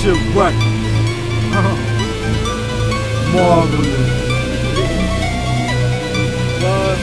shit right. Marvelous. What?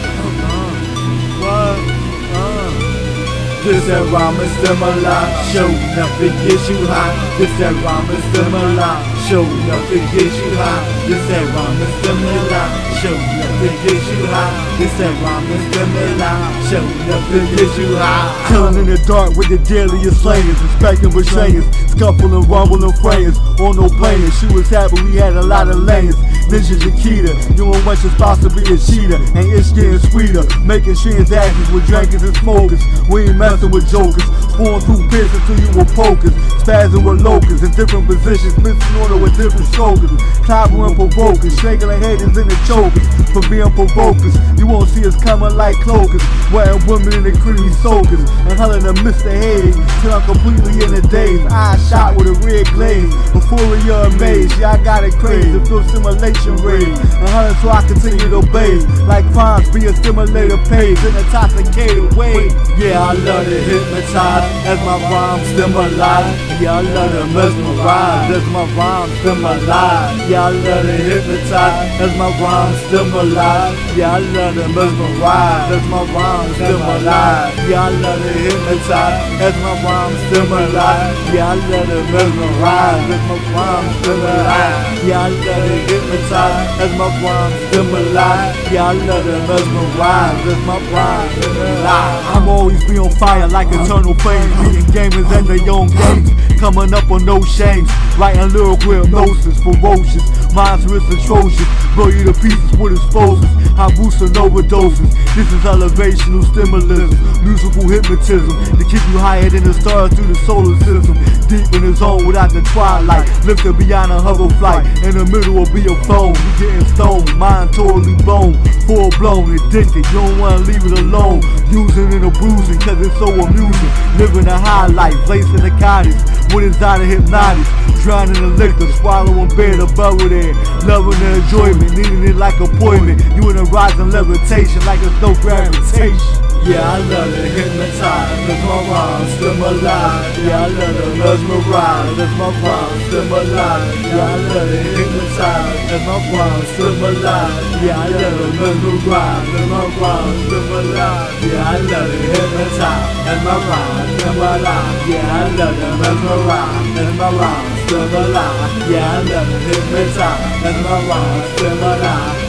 This that rhyme is similar, show nothing gets you high. This that rhyme is similar, show nothing gets you high. This that rhyme is similar, show nothing gets you high. This that rhyme is similar, show nothing gets you high. Killing in the dark with the deadliest slayers, inspecting betrayers, scuffling, rumbling frayers, on no players. She was happy we had a lot of lanes. layers. Ninja Jakita, doing what you're supposed to be a cheater, and it's getting sweeter. Making transactions with drinkers and smokers. We ain't messing with jokers. Pouring through pits until you were pokers. Spazzing with locusts in different positions, missing order with different shoulders. Clobbering provokers, shaking the haters in the chokers. For being provokers, you won't see us coming like cloakers. Wearing women in the creamy soakers. And hurling to Mr. Hayes till I'm completely in the daze. Eyes shot with a red glaze. Before you're amazed, yeah, I got it crazy. To feel simulation rage. And hurling so I continue to bathe. Like crimes be a stimulator page. In a intoxicated way. Yeah, I love to hypnotize as my rhymes stimulate. Yeah, I love to mesmerize as my rhymes stimulate. Yeah, I love to hypnotize as my rhymes stimulate. Yeah, I love to mesmerize as my rhymes stimulate. Yeah, I love to hypnotize as my rhymes stimulate. Yeah, I love to mesmerize as my rhymes stimulate. Yeah, I love to hypnotize as my rhymes stimulate. Yeah, I love to mesmerize as my rhymes stimulate. I'm always be on fire like eternal flames, beating gamers at their own games. Coming up on no shames, writing lyrical hypnosis, ferocious, monstrous, atrocious. Blow you to pieces with explosives, high boosts and overdoses. This is elevational stimulus, musical hypnotism to keep you higher than the stars through the solar system. Deep in the zone without the twilight, lifted beyond a hover flight. In the middle will be a phone, you getting stoned, mind totally blown, full blown, addicted. You don't wanna leave it alone, using and abusing, cause it's so amusing. Living a high life, lacing the cottage, with inside of hypnotics. Drowning in liquor, swallowing to bubble there. Loving the enjoyment, needing it like appointment. You in a rising levitation like it's no gravitation. Yeah, I love to hypnotize, cause my rhymes alive. Yeah, I love to mesmerize, cause my rhymes alive. Yeah, I love to hypnotize, cause my rhymes alive. Yeah, I love to mesmerize, cause my rhymes alive. Yeah, I love to hypnotize, cause my rhymes alive. Yeah, I love to mesmerize, cause my rhymes alive. Yeah, I love to hypnotize, cause my rhymes still alive. Yeah, I love to mesmerize, cause my.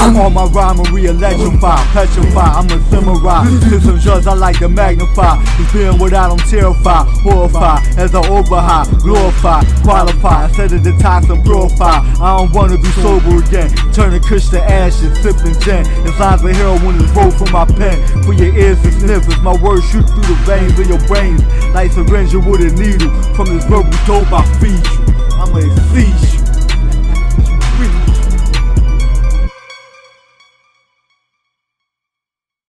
I'm on my rhymery electrify, petrify, I'm a samurai. To some drugs I like to magnify. Cause being without I'm terrified, horrified. As I overhigh, glorify, qualify. Instead of detox and purify. I don't wanna be sober again. Turning kush to ashes, sipping gin. As lines of heroin is rolled from my pen. For your ears to sniff as my words shoot through the veins of your brains. Like syringe with a needle. From this verbal dope I feed you. I'ma feed you.